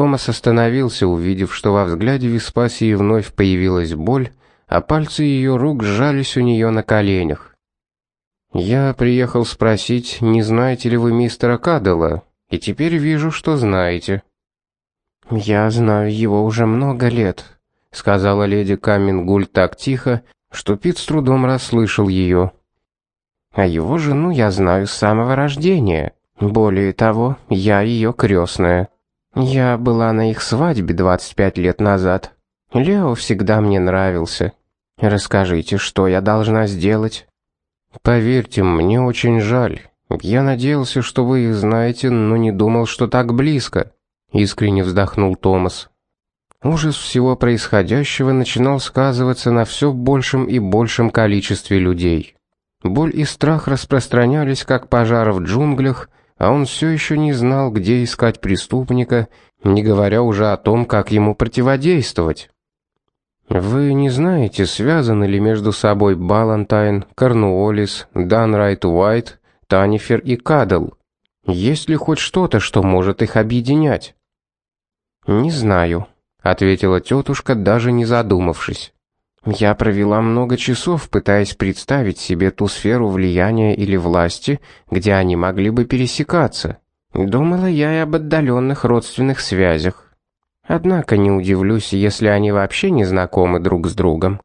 Томас остановился, увидев, что во взгляде Веспасии вновь появилась боль, а пальцы ее рук сжались у нее на коленях. «Я приехал спросить, не знаете ли вы мистера Каддела, и теперь вижу, что знаете». «Я знаю его уже много лет», — сказала леди Камингуль так тихо, что Пит с трудом расслышал ее. «А его жену я знаю с самого рождения. Более того, я ее крестная. Я была на их свадьбе 25 лет назад. Лео всегда мне нравился. Расскажите, что я должна сделать?» «Поверьте, мне очень жаль. Я надеялся, что вы их знаете, но не думал, что так близко», — искренне вздохнул Томас. Ужас всего происходящего начинал сказываться на все большем и большем количестве людей. Боль и страх распространялись, как пожар в джунглях, а он все еще не знал, где искать преступника, не говоря уже о том, как ему противодействовать. Вы не знаете, связаны ли между собой Балантайн, Корнуоллис, Данрайт Уайт, Танифер и Кадл? Есть ли хоть что-то, что может их объединять? Не знаю, ответила тетушка, даже не задумавшись. Я провела много часов, пытаясь представить себе ту сферу влияния или власти, где они могли бы пересекаться. Думала я и об отдаленных родственных связях. Однако не удивлюсь, если они вообще не знакомы друг с другом.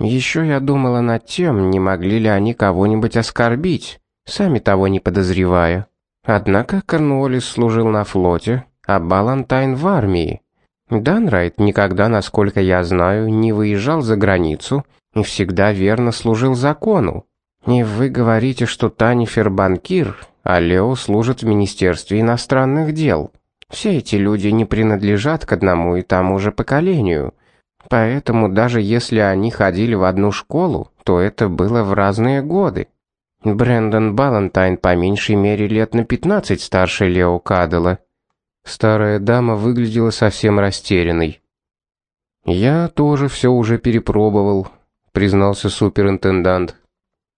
Еще я думала над тем, не могли ли они кого-нибудь оскорбить, сами того не подозревая. Однако Корнуоллис служил на флоте, а Балантайн в армии. Данрайт никогда, насколько я знаю, не выезжал за границу и всегда верно служил закону. И вы говорите, что Танифер банкир, а Лео служит в Министерстве иностранных дел. Все эти люди не принадлежат к одному и тому же поколению. Поэтому даже если они ходили в одну школу, то это было в разные годы. Брэндон Балантайн по меньшей мере лет на 15 старше Лео Кадела. Старая дама выглядела совсем растерянной. «Я тоже все уже перепробовал», — признался суперинтендант.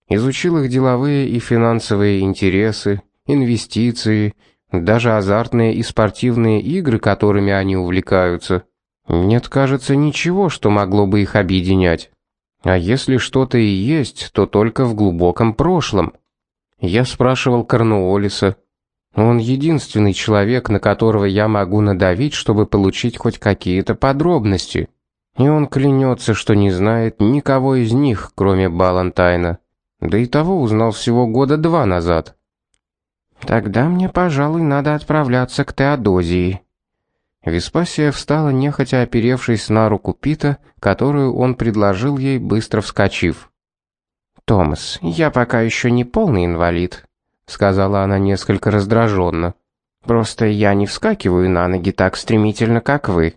«Изучил их деловые и финансовые интересы, инвестиции, даже азартные и спортивные игры, которыми они увлекаются. Нет, кажется, ничего, что могло бы их объединять. А если что-то и есть, то только в глубоком прошлом. Я спрашивал Корнуоллиса, он единственный человек, на которого я могу надавить, чтобы получить хоть какие-то подробности. И он клянется, что не знает никого из них, кроме Балантайна. Да и того узнал всего года два назад. Тогда мне, пожалуй, надо отправляться к Теодозии. Веспасия встала, нехотя оперевшись на руку Пита, которую он предложил ей, быстро вскочив. «Томас, я пока еще не полный инвалид сказала она несколько раздраженно. Просто я не вскакиваю на ноги так стремительно, как вы.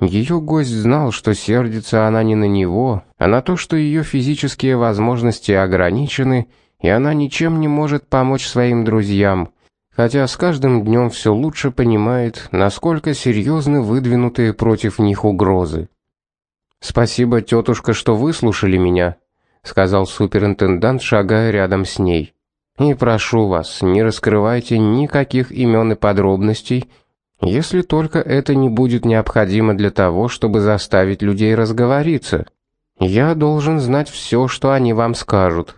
Ее гость знал, что сердится она не на него, а на то, что ее физические возможности ограничены, и она ничем не может помочь своим друзьям, хотя с каждым днем все лучше понимает, насколько серьезны выдвинутые против них угрозы. «Спасибо, тетушка, что выслушали меня», — сказал суперинтендант, шагая рядом с ней. И прошу вас, не раскрывайте никаких имен и подробностей, если только это не будет необходимо для того, чтобы заставить людей разговориться. Я должен знать все, что они вам скажут.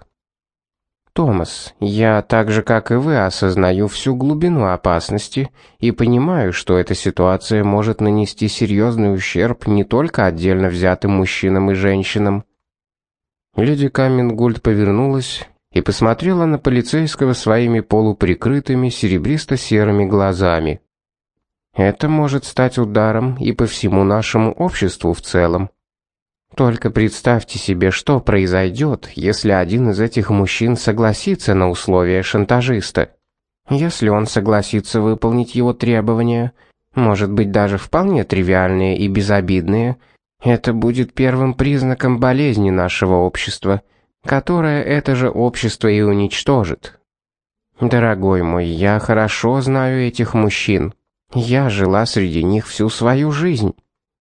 Томас, я так же, как и вы, осознаю всю глубину опасности и понимаю, что эта ситуация может нанести серьезный ущерб не только отдельно взятым мужчинам и женщинам. Леди Камингольд повернулась и посмотрела на полицейского своими полуприкрытыми серебристо-серыми глазами. Это может стать ударом и по всему нашему обществу в целом. Только представьте себе, что произойдет, если один из этих мужчин согласится на условия шантажиста. Если он согласится выполнить его требования, может быть даже вполне тривиальные и безобидные, это будет первым признаком болезни нашего общества – которое это же общество и уничтожит. Дорогой мой, я хорошо знаю этих мужчин. Я жила среди них всю свою жизнь.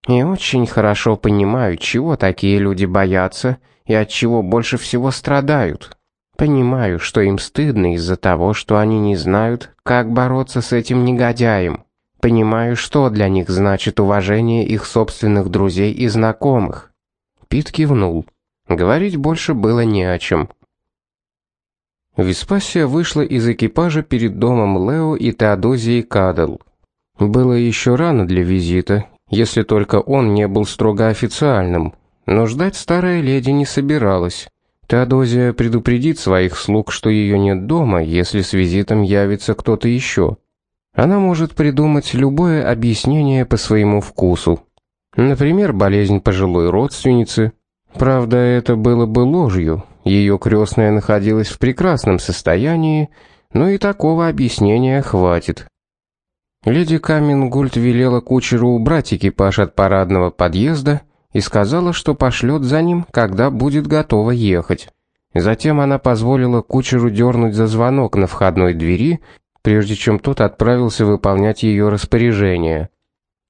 И очень хорошо понимаю, чего такие люди боятся и от чего больше всего страдают. Понимаю, что им стыдно из-за того, что они не знают, как бороться с этим негодяем. Понимаю, что для них значит уважение их собственных друзей и знакомых. Пит кивнул. Говорить больше было не о чем. Веспасия вышла из экипажа перед домом Лео и Теодозии Кадл. Было еще рано для визита, если только он не был строго официальным, но ждать старая леди не собиралась. Теодозия предупредит своих слуг, что ее нет дома, если с визитом явится кто-то еще. Она может придумать любое объяснение по своему вкусу. Например, болезнь пожилой родственницы. Правда, это было бы ложью. Ее крестная находилась в прекрасном состоянии, но и такого объяснения хватит. Леди Камингульт велела кучеру убрать экипаж от парадного подъезда и сказала, что пошлет за ним, когда будет готова ехать. Затем она позволила кучеру дернуть за звонок на входной двери, прежде чем тот отправился выполнять ее распоряжение.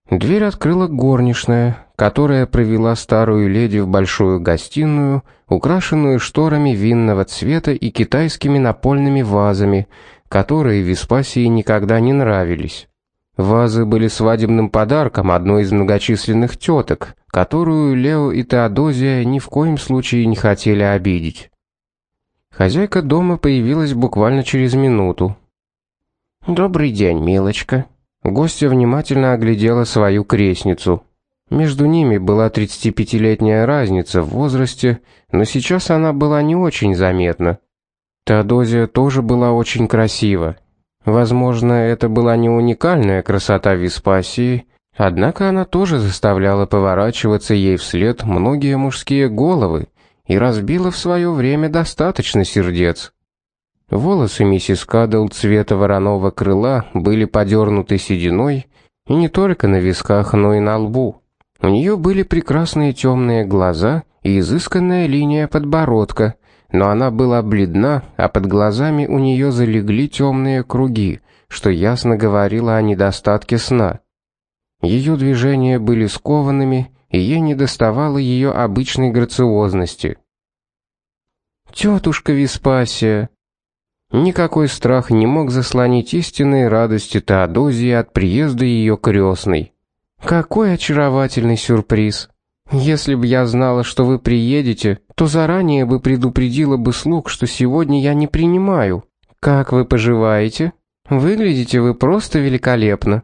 Дверь открыла горничная, которая провела старую леди в большую гостиную, украшенную шторами винного цвета и китайскими напольными вазами, которые Веспасии никогда не нравились. Вазы были свадебным подарком одной из многочисленных теток, которую Лео и Теодозия ни в коем случае не хотели обидеть. Хозяйка дома появилась буквально через минуту. «Добрый день, милочка». Гостья внимательно оглядела свою крестницу. Между ними была 35-летняя разница в возрасте, но сейчас она была не очень заметна. Теодозия тоже была очень красива. Возможно, это была не уникальная красота Веспасии, однако она тоже заставляла поворачиваться ей вслед многие мужские головы и разбила в свое время достаточно сердец. Волосы миссис Кадл цвета вороного крыла были подернуты сединой, и не только на висках, но и на лбу. У нее были прекрасные темные глаза и изысканная линия подбородка, но она была бледна, а под глазами у нее залегли темные круги, что ясно говорило о недостатке сна. Ее движения были скованными, и ей недоставало ее обычной грациозности. «Тетушка Веспасия!» Никакой страх не мог заслонить истинной радости Теодозии от приезда ее крестной. «Какой очаровательный сюрприз!» Если бы я знала, что вы приедете, то заранее бы предупредила бы слуг, что сегодня я не принимаю. Как вы поживаете? Выглядите вы просто великолепно.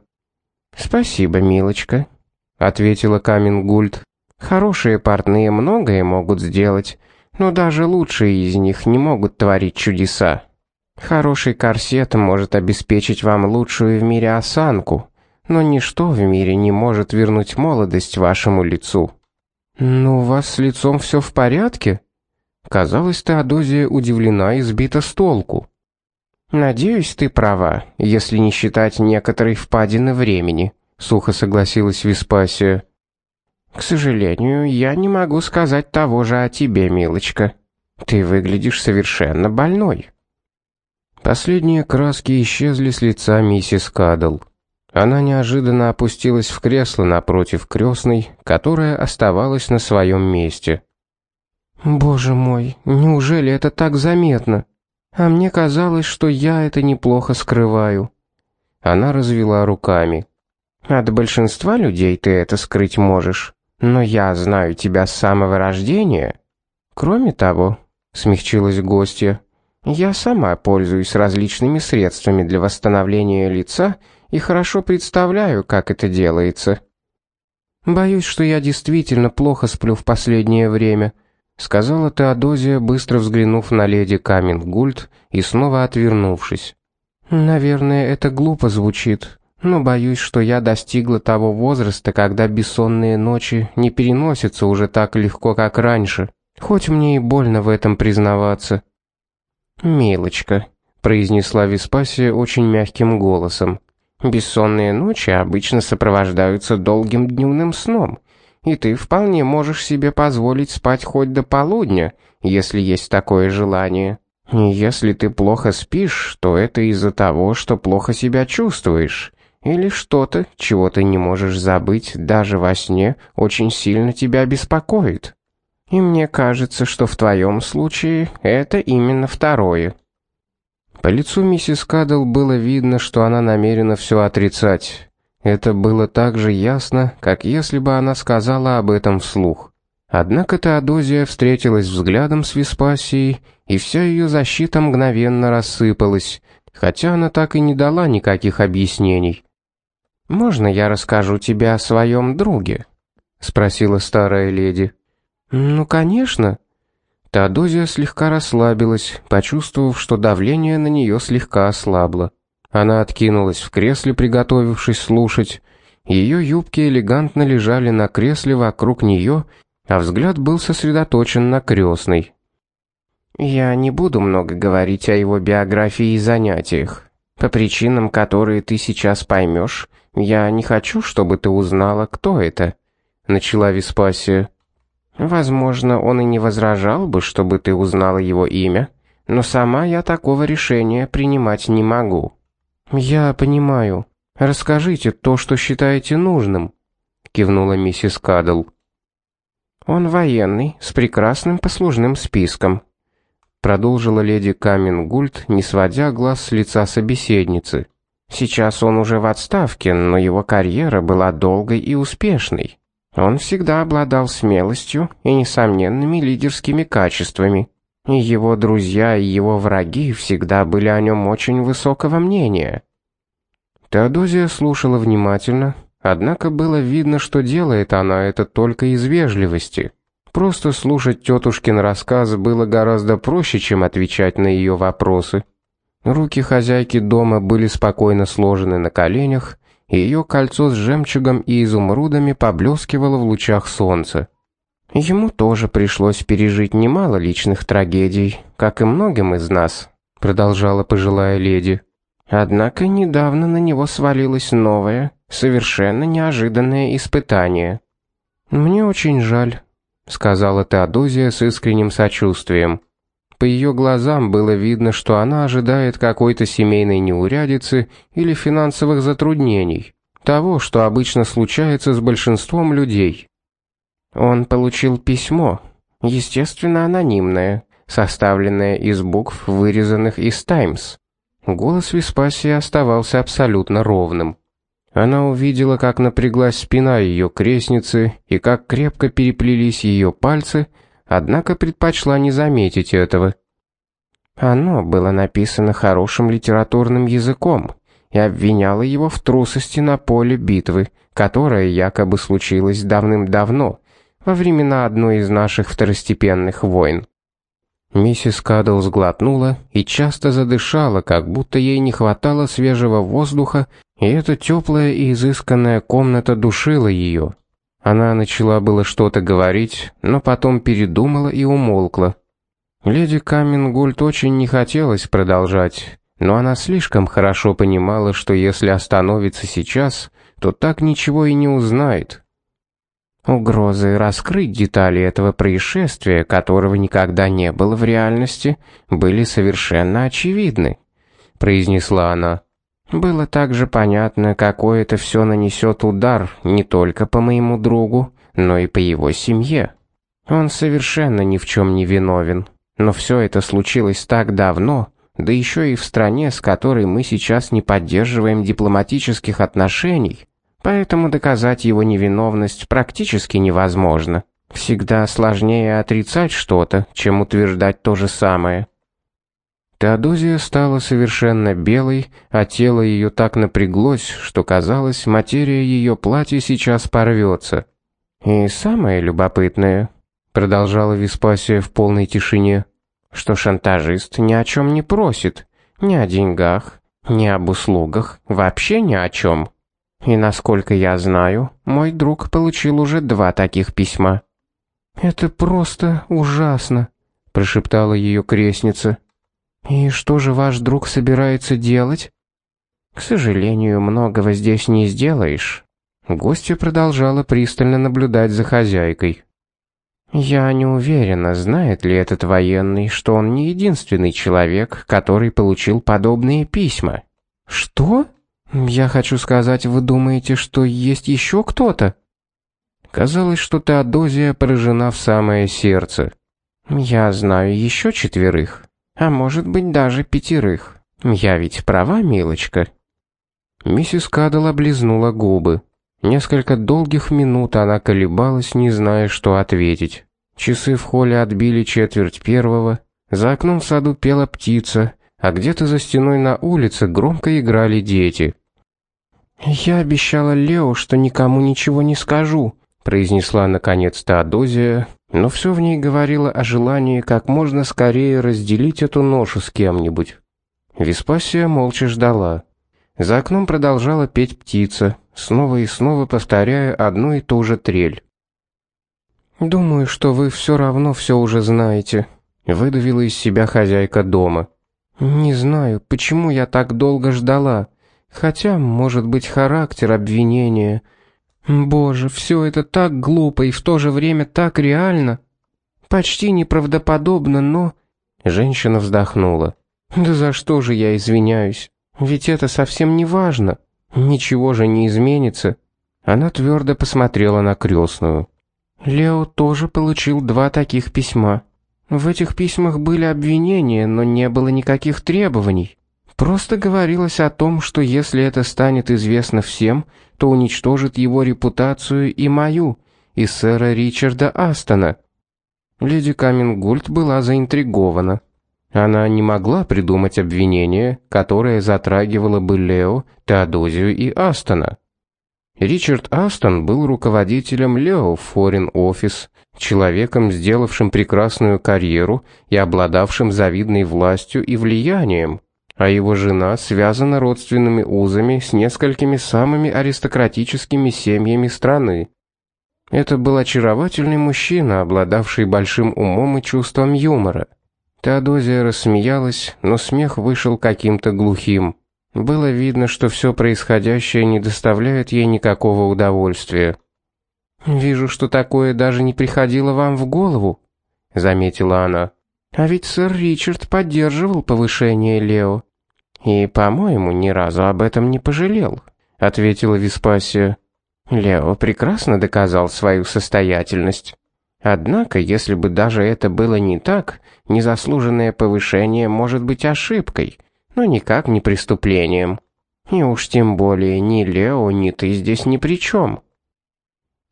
Спасибо, милочка, ответила Камингульд. Хорошие портные многое могут сделать, но даже лучшие из них не могут творить чудеса. Хороший корсет может обеспечить вам лучшую в мире осанку, но ничто в мире не может вернуть молодость вашему лицу. «Ну, у вас с лицом все в порядке?» Казалось, Теодозия удивлена и сбита с толку. «Надеюсь, ты права, если не считать некоторой впадины времени», — сухо согласилась Веспасия. «К сожалению, я не могу сказать того же о тебе, милочка. Ты выглядишь совершенно больной». Последние краски исчезли с лица миссис Кадл. Она неожиданно опустилась в кресло напротив крестной, которая оставалась на своем месте. «Боже мой, неужели это так заметно? А мне казалось, что я это неплохо скрываю». Она развела руками. «От большинства людей ты это скрыть можешь, но я знаю тебя с самого рождения. Кроме того, — смягчилась гостья, — я сама пользуюсь различными средствами для восстановления лица и хорошо представляю, как это делается. Боюсь, что я действительно плохо сплю в последнее время, сказала Теодозия, быстро взглянув на леди Камингульд и снова отвернувшись. Наверное, это глупо звучит, но боюсь, что я достигла того возраста, когда бессонные ночи не переносятся уже так легко, как раньше. Хоть мне и больно в этом признаваться. Милочка, произнесла Веспасия очень мягким голосом. Бессонные ночи обычно сопровождаются долгим дневным сном, и ты вполне можешь себе позволить спать хоть до полудня, если есть такое желание. И если ты плохо спишь, то это из-за того, что плохо себя чувствуешь, или что-то, чего ты не можешь забыть даже во сне, очень сильно тебя беспокоит. И мне кажется, что в твоем случае это именно второе. По лицу миссис Кадл было видно, что она намерена все отрицать. Это было так же ясно, как если бы она сказала об этом вслух. Однако Теодозия встретилась взглядом с Веспасией, и вся ее защита мгновенно рассыпалась, хотя она так и не дала никаких объяснений. «Можно я расскажу тебе о своем друге?» — спросила старая леди. «Ну, конечно». Теодозия слегка расслабилась, почувствовав, что давление на нее слегка ослабло. Она откинулась в кресле, приготовившись слушать. Ее юбки элегантно лежали на кресле вокруг нее, а взгляд был сосредоточен на крестной. «Я не буду много говорить о его биографии и занятиях. По причинам, которые ты сейчас поймешь, я не хочу, чтобы ты узнала, кто это», — начала Веспасия. «Возможно, он и не возражал бы, чтобы ты узнала его имя, но сама я такого решения принимать не могу». «Я понимаю. Расскажите то, что считаете нужным», — кивнула миссис Кадл. «Он военный, с прекрасным послужным списком», — продолжила леди Камингульт, не сводя глаз с лица собеседницы. «Сейчас он уже в отставке, но его карьера была долгой и успешной. Он всегда обладал смелостью и несомненными лидерскими качествами. И его друзья и его враги всегда были о нем очень высокого мнения. Теодозия слушала внимательно, однако было видно, что делает она это только из вежливости. Просто слушать тетушкин рассказ было гораздо проще, чем отвечать на ее вопросы. Руки хозяйки дома были спокойно сложены на коленях, ее кольцо с жемчугом и изумрудами поблескивало в лучах солнца. Ему тоже пришлось пережить немало личных трагедий, как и многим из нас, продолжала пожилая леди. Однако недавно на него свалилось новое, совершенно неожиданное испытание. Мне очень жаль, сказала Теодозия с искренним сочувствием. По ее глазам было видно, что она ожидает какой-то семейной неурядицы или финансовых затруднений, того, что обычно случается с большинством людей. Он получил письмо, естественно, анонимное, составленное из букв, вырезанных из Times. Голос Веспасии оставался абсолютно ровным. Она увидела, как напряглась спина ее крестницы и как крепко переплелись ее пальцы, однако предпочла не заметить этого. Оно было написано хорошим литературным языком и обвиняло его в трусости на поле битвы, которая якобы случилась давным-давно, во времена одной из наших второстепенных войн. Миссис Кадл сглотнула и часто задышала, как будто ей не хватало свежего воздуха, и эта теплая и изысканная комната душила ее. Она начала было что-то говорить, но потом передумала и умолкла. Леди Камингульт очень не хотелось продолжать, но она слишком хорошо понимала, что если остановится сейчас, то так ничего и не узнает. Угрозы раскрыть детали этого происшествия, которого никогда не было в реальности, были совершенно очевидны, произнесла она. Было также понятно, какой это все нанесет удар не только по моему другу, но и по его семье. Он совершенно ни в чем не виновен, но все это случилось так давно, да еще и в стране, с которой мы сейчас не поддерживаем дипломатических отношений, Поэтому доказать его невиновность практически невозможно. Всегда сложнее отрицать что-то, чем утверждать то же самое. Теодозия стала совершенно белой, а тело ее так напряглось, что казалось, материя ее платья сейчас порвется. И самое любопытное, продолжала Веспасия в полной тишине, что шантажист ни о чем не просит, ни о деньгах, ни об услугах, вообще ни о чем. И насколько я знаю, мой друг получил уже два таких письма. Это просто ужасно, прошептала ее крестница. И что же ваш друг собирается делать? К сожалению, многого здесь не сделаешь. Гостья продолжала пристально наблюдать за хозяйкой. Я не уверена, знает ли этот военный, что он не единственный человек, который получил подобные письма. Что? «Я хочу сказать, вы думаете, что есть еще кто-то?» Казалось, что Теодозия поражена в самое сердце. «Я знаю еще четверых, а может быть даже пятерых. Я ведь права, милочка?» Миссис Кадл облизнула губы. Несколько долгих минут она колебалась, не зная, что ответить. Часы в холле отбили четверть первого, за окном в саду пела птица, а где-то за стеной на улице громко играли дети. «Я обещала Лео, что никому ничего не скажу», произнесла наконец Теодозия, но все в ней говорило о желании как можно скорее разделить эту ношу с кем-нибудь. Веспасия молча ждала. За окном продолжала петь птица, снова и снова повторяя одну и ту же трель. «Думаю, что вы все равно все уже знаете», — выдавила из себя хозяйка дома. «Не знаю, почему я так долго ждала, хотя, может быть, характер обвинения. Боже, все это так глупо и в то же время так реально. Почти неправдоподобно, но...» Женщина вздохнула. «Да за что же я извиняюсь? Ведь это совсем не важно. Ничего же не изменится. Она твердо посмотрела на крестную. Лео тоже получил два таких письма. В этих письмах были обвинения, но не было никаких требований. Просто говорилось о том, что если это станет известно всем, то уничтожит его репутацию и мою, и сэра Ричарда Астона. Леди Камингульт была заинтригована. Она не могла придумать обвинение, которое затрагивало бы Лео, Теодозию и Астона. Ричард Астон был руководителем Лео Foreign Office, человеком, сделавшим прекрасную карьеру и обладавшим завидной властью и влиянием, а его жена связана родственными узами с несколькими самыми аристократическими семьями страны. Это был очаровательный мужчина, обладавший большим умом и чувством юмора. Теодозия рассмеялась, но смех вышел каким-то глухим. Было видно, что все происходящее не доставляет ей никакого удовольствия. «Вижу, что такое даже не приходило вам в голову», — заметила она. «А ведь сэр Ричард поддерживал повышение Лео. И, по-моему, ни разу об этом не пожалел», — ответила Веспасия. «Лео прекрасно доказал свою состоятельность». Однако, если бы даже это было не так, незаслуженное повышение может быть ошибкой, но никак не преступлением. И уж тем более ни Лео, ни ты здесь ни при чем.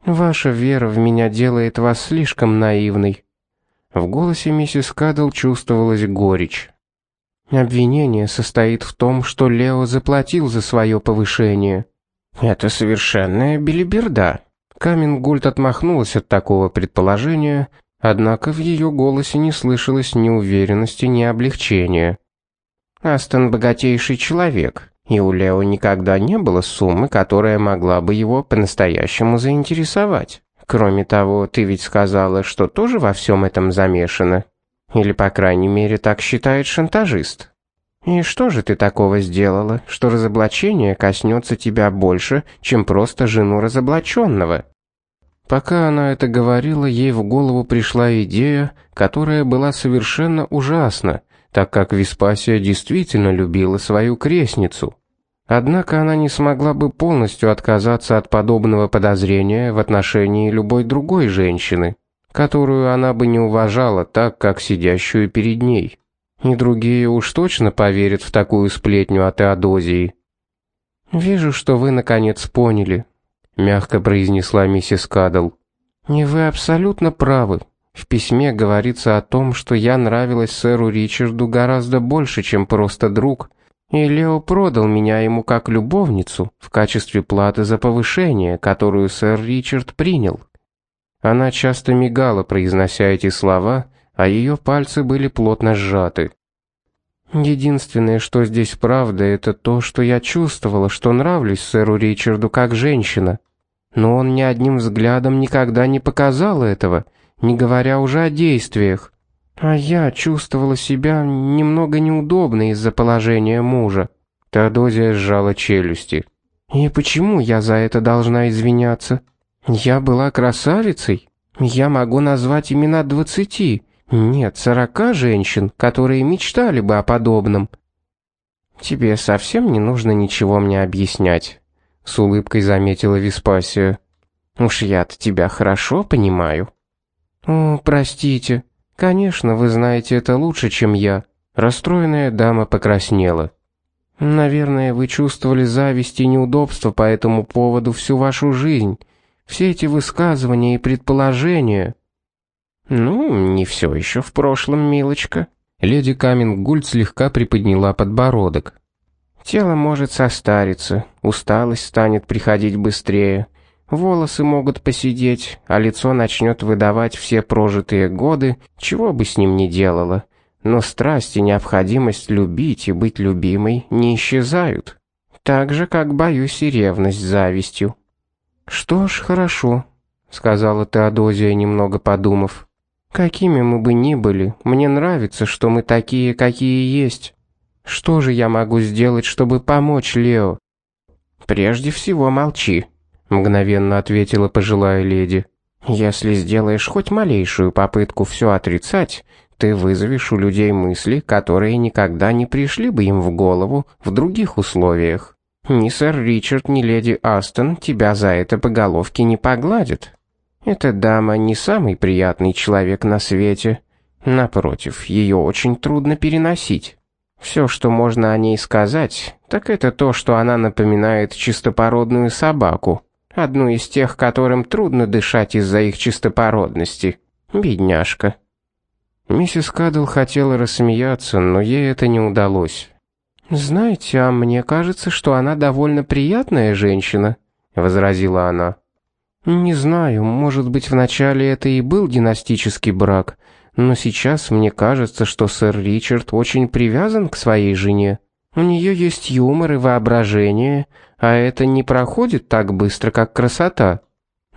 Ваша вера в меня делает вас слишком наивной. В голосе миссис Кадл чувствовалась горечь. Обвинение состоит в том, что Лео заплатил за свое повышение. Это совершенная белиберда, Камингульт отмахнулась от такого предположения, однако в ее голосе не слышалось ни уверенности, ни облегчения. Астон богатейший человек, и у Лео никогда не было суммы, которая могла бы его по-настоящему заинтересовать. Кроме того, ты ведь сказала, что тоже во всем этом замешана. Или, по крайней мере, так считает шантажист. И что же ты такого сделала, что разоблачение коснется тебя больше, чем просто жену разоблаченного? Пока она это говорила, ей в голову пришла идея, которая была совершенно ужасна, так как Веспасия действительно любила свою крестницу. Однако она не смогла бы полностью отказаться от подобного подозрения в отношении любой другой женщины, которую она бы не уважала так, как сидящую перед ней. И другие уж точно поверят в такую сплетню о Теодозии. «Вижу, что вы наконец поняли», — мягко произнесла миссис Кадл. «И вы абсолютно правы. В письме говорится о том, что я нравилась сэру Ричарду гораздо больше, чем просто друг, и Лео продал меня ему как любовницу в качестве платы за повышение, которую сэр Ричард принял». Она часто мигала, произнося эти слова, а ее пальцы были плотно сжаты. Единственное, что здесь правда, это то, что я чувствовала, что нравлюсь сэру Ричарду как женщина. Но он ни одним взглядом никогда не показал этого, не говоря уже о действиях. А я чувствовала себя немного неудобно из-за положения мужа. Теодозия сжала челюсти. И почему я за это должна извиняться? Я была красавицей. Я могу назвать имена двадцати. Нет, сорока женщин, которые мечтали бы о подобном. Тебе совсем не нужно ничего мне объяснять, с улыбкой заметила Веспасия. Уж я-то тебя хорошо понимаю. О, простите. Конечно, вы знаете это лучше, чем я. Расстроенная дама покраснела. Наверное, вы чувствовали зависть и неудобство по этому поводу всю вашу жизнь. Все эти высказывания и предположения. Ну, не все еще в прошлом, милочка. Леди Камингульд слегка приподняла подбородок. Тело может состариться, усталость станет приходить быстрее, волосы могут поседеть, а лицо начнет выдавать все прожитые годы, чего бы с ним ни делала. Но страсть и необходимость любить и быть любимой не исчезают. Так же, как боюсь и ревность с завистью. «Что ж, хорошо», — сказала Теодозия, немного подумав. «Какими мы бы ни были, мне нравится, что мы такие, какие есть. Что же я могу сделать, чтобы помочь Лео?» «Прежде всего молчи», — мгновенно ответила пожилая леди. «Если сделаешь хоть малейшую попытку все отрицать, ты вызовешь у людей мысли, которые никогда не пришли бы им в голову в других условиях. Ни сэр Ричард, ни леди Астон тебя за это по головке не погладят. Эта дама не самый приятный человек на свете. Напротив, ее очень трудно переносить. Все, что можно о ней сказать, так это то, что она напоминает чистопородную собаку, одну из тех, которым трудно дышать из-за их чистопородности. Бедняжка. Миссис Кадл хотела рассмеяться, но ей это не удалось. «Знаете, а мне кажется, что она довольно приятная женщина», — возразила она. «Не знаю, может быть, вначале это и был династический брак, но сейчас мне кажется, что сэр Ричард очень привязан к своей жене. У нее есть юмор и воображение, а это не проходит так быстро, как красота».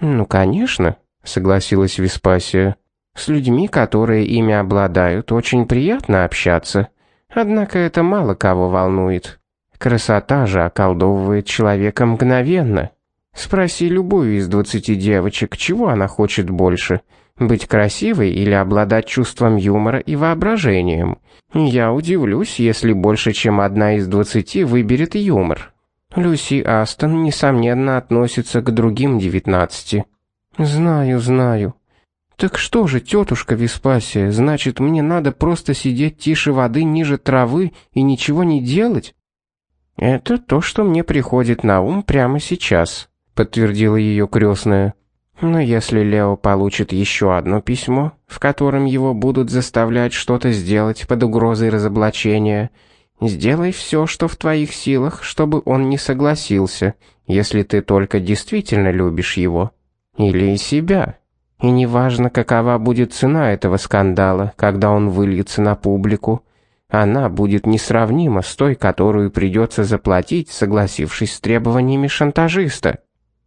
«Ну, конечно», — согласилась Веспасия. С людьми, которые ими обладают, очень приятно общаться. Однако это мало кого волнует. Красота же околдовывает человека мгновенно. Спроси любую из двадцати девочек, чего она хочет больше – быть красивой или обладать чувством юмора и воображением. Я удивлюсь, если больше, чем одна из двадцати выберет юмор. Люси Астон, несомненно, относится к другим девятнадцати. Знаю, знаю. Так что же, тетушка Веспасия, значит, мне надо просто сидеть тише воды ниже травы и ничего не делать? Это то, что мне приходит на ум прямо сейчас, подтвердила ее крестная. Но если Лео получит еще одно письмо, в котором его будут заставлять что-то сделать под угрозой разоблачения, сделай все, что в твоих силах, чтобы он не согласился, если ты только действительно любишь его. Или себя. И неважно, какова будет цена этого скандала, когда он выльется на публику, она будет несравнима с той, которую придется заплатить, согласившись с требованиями шантажиста.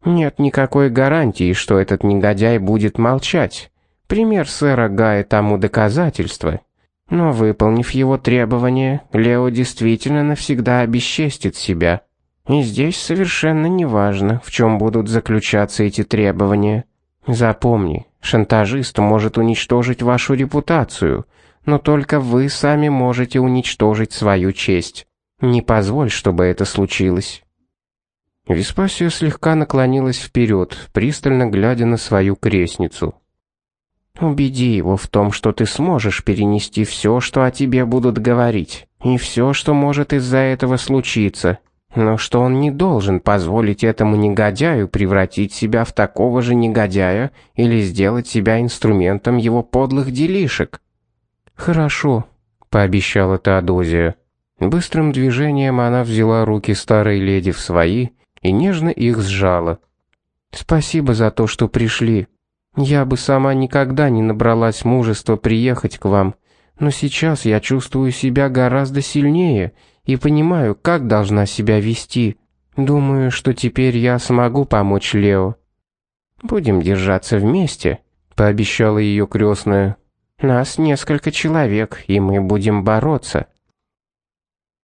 Нет никакой гарантии, что этот негодяй будет молчать. Пример сэра Гая тому доказательство. Но выполнив его требования, Лео действительно навсегда обесчестит себя. И здесь совершенно неважно, в чем будут заключаться эти требования. Запомни, шантажист может уничтожить вашу репутацию, но только вы сами можете уничтожить свою честь. Не позволь, чтобы это случилось. Веспасия слегка наклонилась вперед, пристально глядя на свою крестницу. Убеди его в том, что ты сможешь перенести все, что о тебе будут говорить, и все, что может из-за этого случиться, но что он не должен позволить этому негодяю превратить себя в такого же негодяя или сделать себя инструментом его подлых делишек. Хорошо, пообещала Теодозия. Быстрым движением она взяла руки старой леди в свои и нежно их сжала. Спасибо за то, что пришли. Я бы сама никогда не набралась мужества приехать к вам, но сейчас я чувствую себя гораздо сильнее и понимаю, как должна себя вести. Думаю, что теперь я смогу помочь Лео. Будем держаться вместе, пообещала ее крестная. Нас несколько человек, и мы будем бороться.